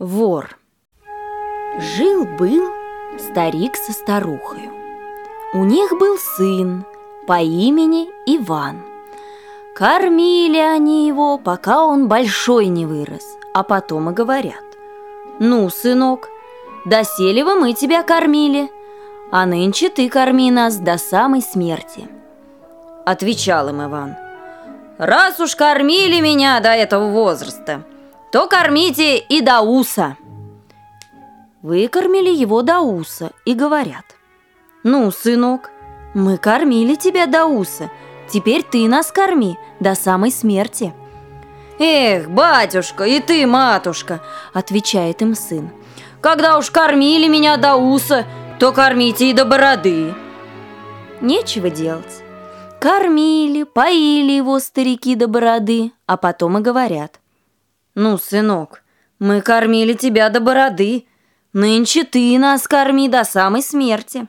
Вор. Жил-был старик со старухой. У них был сын по имени Иван. Кормили они его, пока он большой не вырос, а потом и говорят. «Ну, сынок, доселе мы тебя кормили, а нынче ты корми нас до самой смерти». Отвечал им Иван. «Раз уж кормили меня до этого возраста, то кормите и до уса. Выкормили его до уса и говорят. Ну, сынок, мы кормили тебя до теперь ты нас корми до самой смерти. Эх, батюшка, и ты, матушка, отвечает им сын. Когда уж кормили меня до уса, то кормите и до бороды. Нечего делать. Кормили, поили его старики до бороды, а потом и говорят. «Ну, сынок, мы кормили тебя до бороды. Нынче ты нас корми до самой смерти».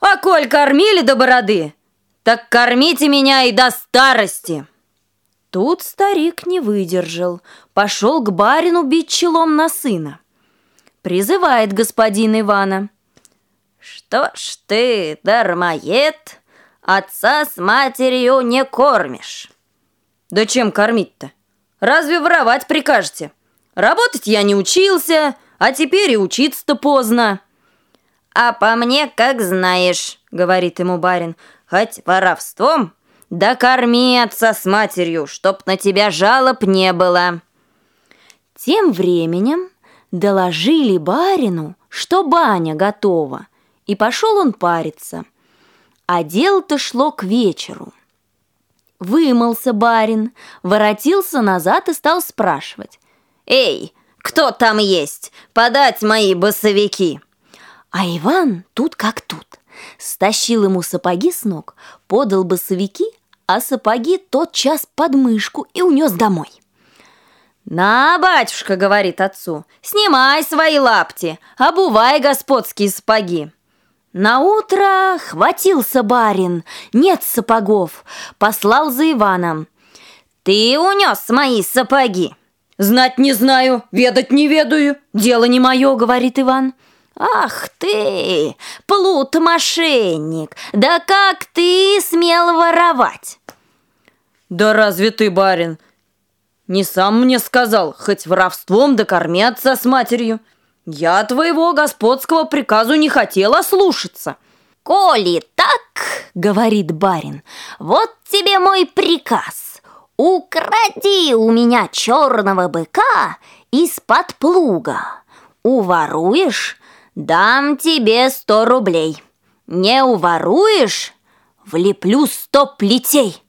«А коль кормили до бороды, так кормите меня и до старости!» Тут старик не выдержал, пошел к барину бить челом на сына. Призывает господин Ивана. «Что ж ты, дармоед, отца с матерью не кормишь?» «Да чем кормить-то?» Разве воровать прикажете? Работать я не учился, а теперь и учиться-то поздно». «А по мне, как знаешь», — говорит ему барин, «хоть воровством, да корми отца с матерью, чтоб на тебя жалоб не было». Тем временем доложили барину, что баня готова, и пошел он париться. А дело-то шло к вечеру. Вымылся барин, воротился назад и стал спрашивать. «Эй, кто там есть? Подать мои босовики!» А Иван тут как тут. Стащил ему сапоги с ног, подал босовики, а сапоги тотчас под мышку и унес домой. «На, батюшка, — говорит отцу, — снимай свои лапти, обувай господские сапоги!» На утро хватился барин, нет сапогов, послал за Иваном. Ты унес мои сапоги. Знать не знаю, ведать не ведаю, дело не мое, говорит Иван. Ах ты, плут-мошенник, да как ты смел воровать? Да разве ты, барин, не сам мне сказал, хоть воровством да корми отца с матерью? Я твоего господского приказу не хотела слушаться. Коли так, говорит барин, вот тебе мой приказ. Укради у меня черного быка из-под плуга. Уворуешь, дам тебе сто рублей. Не уворуешь, влеплю сто плетей.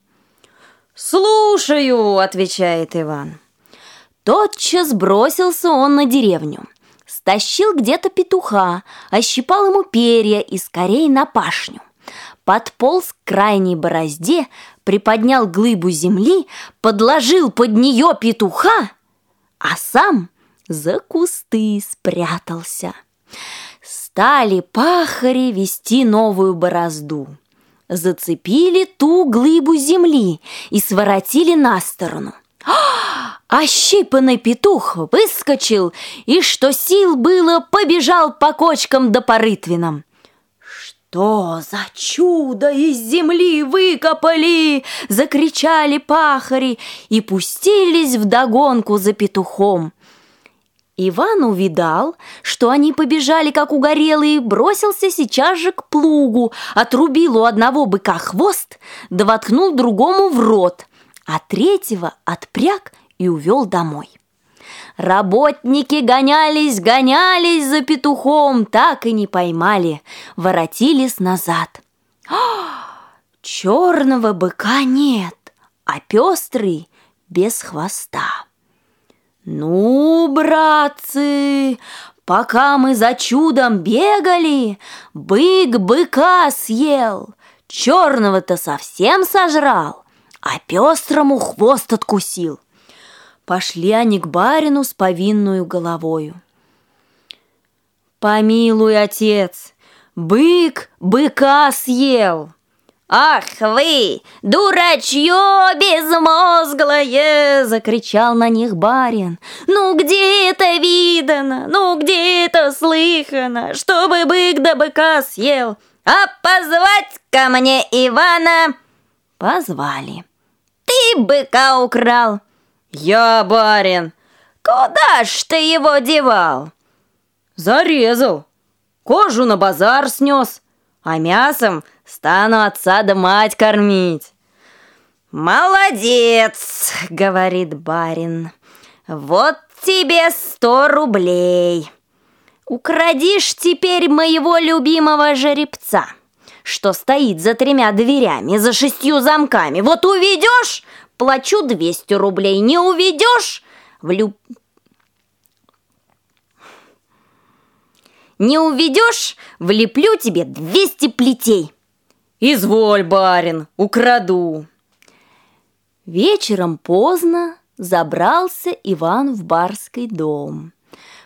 «Слушаю», — отвечает Иван. Тотчас бросился он на деревню стащил где-то петуха, ощипал ему перья и скорей на пашню. Подполз к крайней борозде, приподнял глыбу земли, подложил под нее петуха, а сам за кусты спрятался. Стали пахари вести новую борозду. Зацепили ту глыбу земли и своротили на сторону. Ощипанный петух выскочил и, что сил было, побежал по кочкам да по рытвинам. «Что за чудо из земли выкопали!» — закричали пахари и пустились в догонку за петухом. Иван увидал, что они побежали, как угорелые, бросился сейчас же к плугу, отрубил у одного быка хвост, да воткнул другому в рот, а третьего отпряг и увел домой. Работники гонялись, гонялись за петухом, так и не поймали, воротились назад. черного быка нет, а пестрый без хвоста. Ну, братцы, пока мы за чудом бегали, бык быка съел, черного-то совсем сожрал, а пестрому хвост откусил. Пошли они к барину с повинную головою. «Помилуй, отец, бык быка съел, «Ах вы, дурачье безмозглое!» — закричал на них барин. «Ну где это видано? Ну где это слыхано? Чтобы бык да быка съел? А позвать ко мне Ивана!» Позвали. «Ты быка украл!» «Я барин!» «Куда ж ты его девал?» «Зарезал, кожу на базар снес, а мясом стану отца да мать кормить». «Молодец!» — говорит барин. «Вот тебе сто рублей. Украдишь теперь моего любимого жеребца, что стоит за тремя дверями, за шестью замками. Вот уведешь, плачу двести рублей, не уведешь, влюб... Не уведешь, влеплю тебе двести плетей. Изволь, барин, украду. Вечером поздно забрался Иван в барский дом.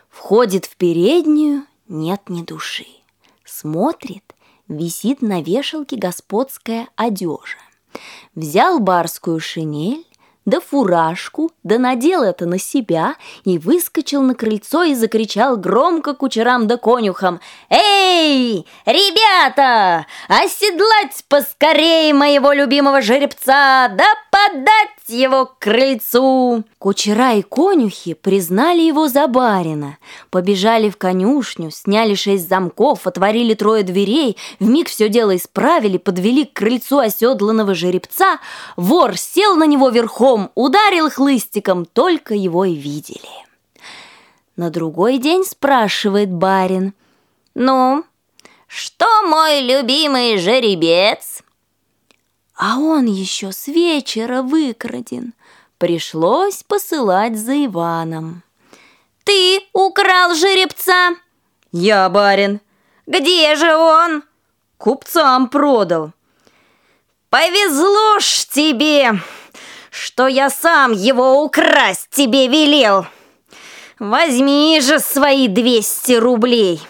Входит в переднюю, нет ни души. Смотрит, висит на вешалке господская одежа. Взял барскую шинель, да фуражку, да надел это на себя и выскочил на крыльцо и закричал громко кучерам да конюхам «Эй, ребята, оседлать поскорей моего любимого жеребца, да подать его к крыльцу!» Кучера и конюхи признали его за барина, побежали в конюшню, сняли шесть замков, отворили трое дверей, вмиг все дело исправили, подвели к крыльцу оседланного жеребца, вор сел на него верхом, ударил хлыстиком, только его и видели. На другой день спрашивает барин, «Ну, что мой любимый жеребец?» А он еще с вечера выкраден. Пришлось посылать за Иваном. «Ты украл жеребца?» «Я барин». «Где же он?» «Купцам продал». «Повезло ж тебе, что я сам его украсть тебе велел. Возьми же свои двести рублей,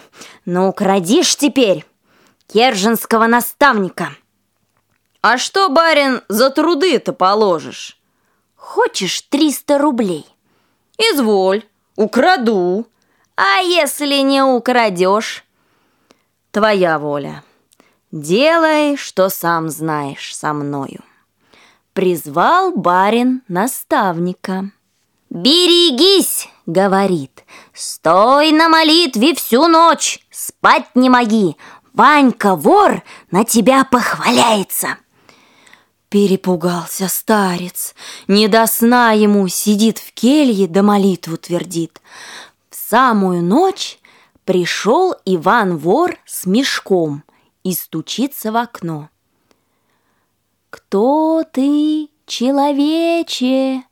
но украдишь теперь керженского наставника». «А что, барин, за труды-то положишь?» «Хочешь триста рублей?» «Изволь, украду». «А если не украдешь?» «Твоя воля. Делай, что сам знаешь со мною». Призвал барин наставника. «Берегись!» — говорит. «Стой на молитве всю ночь, спать не моги. Ванька, вор, на тебя похваляется!» Перепугался старец, не до сна ему сидит в келье да молитву твердит. В самую ночь пришел Иван-вор с мешком и стучится в окно. «Кто ты, человече?»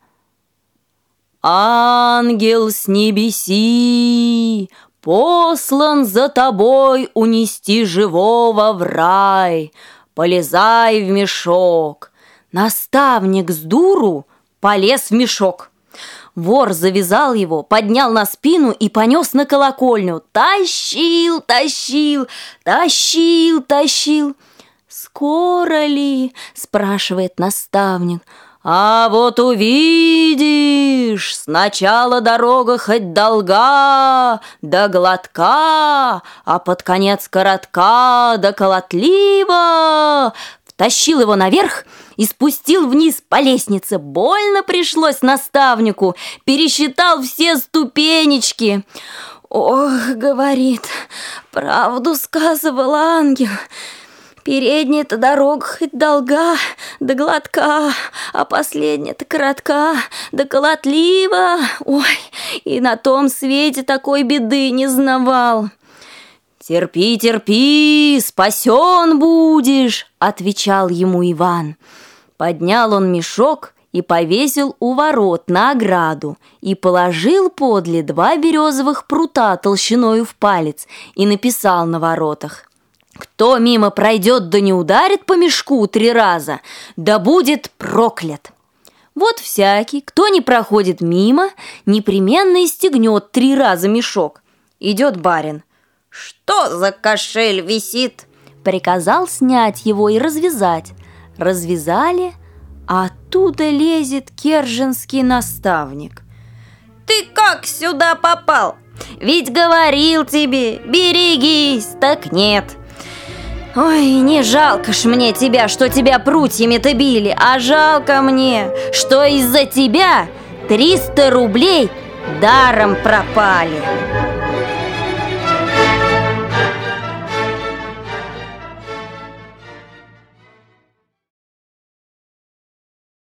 «Ангел с небеси, послан за тобой унести живого в рай!» полезай в мешок. Наставник с дуру полез в мешок. Вор завязал его, поднял на спину и понес на колокольню. Тащил, тащил, тащил, тащил. «Скоро ли?» – спрашивает наставник. А вот увидишь, сначала дорога хоть долга, да глотка, а под конец коротка, да колотлива. Втащил его наверх и спустил вниз по лестнице. Больно пришлось наставнику, пересчитал все ступенечки. «Ох, — говорит, — правду сказывал ангел, — Передняя-то дорога хоть долга, да гладка, а последняя-то коротка, да колотлива. Ой, и на том свете такой беды не знавал. «Терпи, терпи, спасен будешь!» — отвечал ему Иван. Поднял он мешок и повесил у ворот на ограду и положил подле два березовых прута толщиною в палец и написал на воротах кто мимо пройдет да не ударит по мешку три раза, да будет проклят. Вот всякий, кто не проходит мимо, непременно истегнет три раза мешок. Идет барин. Что за кошель висит? Приказал снять его и развязать. Развязали, а оттуда лезет керженский наставник. «Ты как сюда попал? Ведь говорил тебе, берегись, так нет!» Ой, не жалко ж мне тебя, что тебя прутьями-то били, а жалко мне, что из-за тебя 300 рублей даром пропали.